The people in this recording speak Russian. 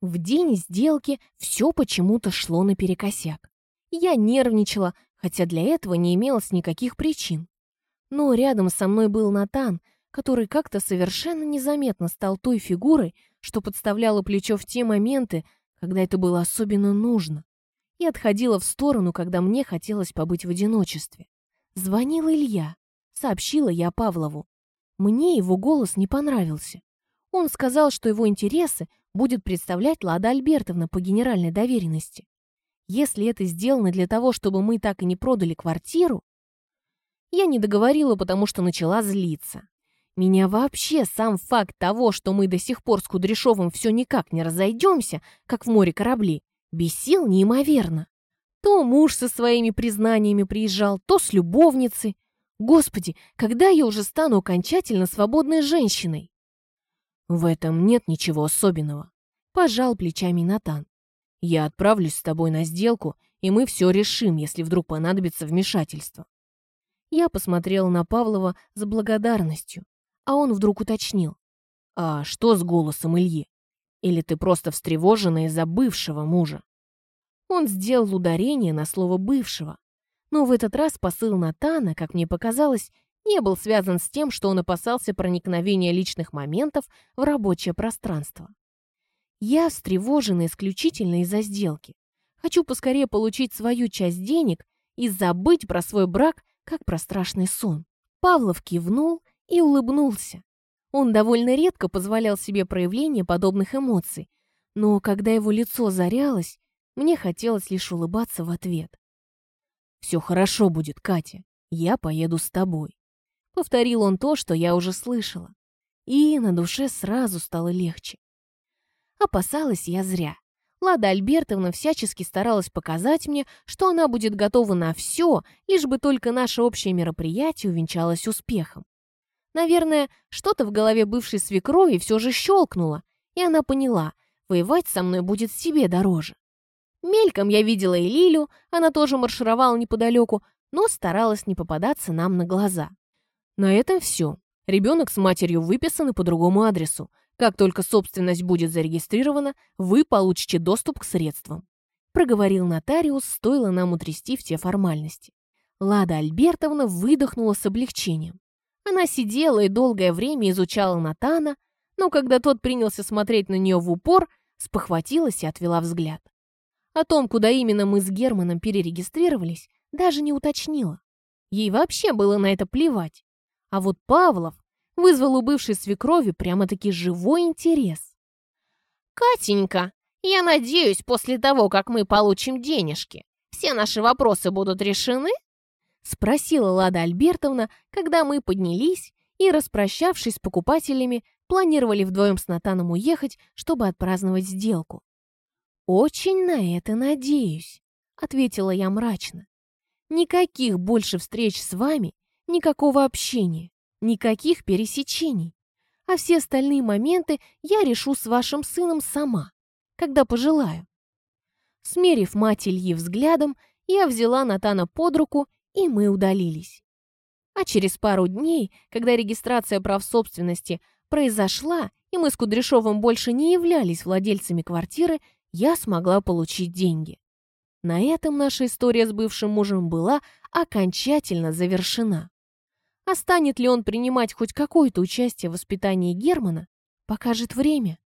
В день сделки все почему-то шло наперекосяк. Я нервничала, хотя для этого не имелось никаких причин. Но рядом со мной был Натан, который как-то совершенно незаметно стал той фигурой, что подставляла плечо в те моменты, когда это было особенно нужно, и отходила в сторону, когда мне хотелось побыть в одиночестве. Звонил Илья. Сообщила я Павлову. Мне его голос не понравился. Он сказал, что его интересы будет представлять Лада Альбертовна по генеральной доверенности. Если это сделано для того, чтобы мы так и не продали квартиру... Я не договорила, потому что начала злиться. Меня вообще сам факт того, что мы до сих пор с Кудряшовым все никак не разойдемся, как в море корабли, бесил неимоверно. То муж со своими признаниями приезжал, то с любовницей. Господи, когда я уже стану окончательно свободной женщиной? В этом нет ничего особенного. Пожал плечами Натан. Я отправлюсь с тобой на сделку, и мы все решим, если вдруг понадобится вмешательство. Я посмотрела на Павлова с благодарностью, а он вдруг уточнил. «А что с голосом Ильи? Или ты просто встревожена из-за бывшего мужа?» Он сделал ударение на слово «бывшего». Но в этот раз посыл Натана, как мне показалось, не был связан с тем, что он опасался проникновения личных моментов в рабочее пространство. Я встревожена исключительно из-за сделки. Хочу поскорее получить свою часть денег и забыть про свой брак, как про страшный сон. Павлов кивнул и улыбнулся. Он довольно редко позволял себе проявление подобных эмоций, но когда его лицо зарялось, мне хотелось лишь улыбаться в ответ. «Все хорошо будет, Катя. Я поеду с тобой». Повторил он то, что я уже слышала. И на душе сразу стало легче. Опасалась я зря. Лада Альбертовна всячески старалась показать мне, что она будет готова на все, лишь бы только наше общее мероприятие увенчалось успехом. Наверное, что-то в голове бывшей свекрови все же щелкнуло, и она поняла, воевать со мной будет себе дороже. Мельком я видела и Лилю, она тоже маршировала неподалеку, но старалась не попадаться нам на глаза. На этом все. Ребенок с матерью выписаны по другому адресу. Как только собственность будет зарегистрирована, вы получите доступ к средствам. Проговорил нотариус, стоило нам утрясти все формальности. Лада Альбертовна выдохнула с облегчением. Она сидела и долгое время изучала Натана, но когда тот принялся смотреть на нее в упор, спохватилась и отвела взгляд. О том, куда именно мы с Германом перерегистрировались, даже не уточнила. Ей вообще было на это плевать. А вот Павлов вызвал у бывшей свекрови прямо-таки живой интерес. «Катенька, я надеюсь, после того, как мы получим денежки, все наши вопросы будут решены?» Спросила Лада Альбертовна, когда мы поднялись и, распрощавшись с покупателями, планировали вдвоем с Натаном уехать, чтобы отпраздновать сделку. «Очень на это надеюсь», — ответила я мрачно. «Никаких больше встреч с вами, никакого общения. Никаких пересечений. А все остальные моменты я решу с вашим сыном сама, когда пожелаю. Смерив мать Ильи взглядом, я взяла Натана под руку, и мы удалились. А через пару дней, когда регистрация прав собственности произошла, и мы с Кудряшовым больше не являлись владельцами квартиры, я смогла получить деньги. На этом наша история с бывшим мужем была окончательно завершена. А станет ли он принимать хоть какое-то участие в воспитании Германа, покажет время.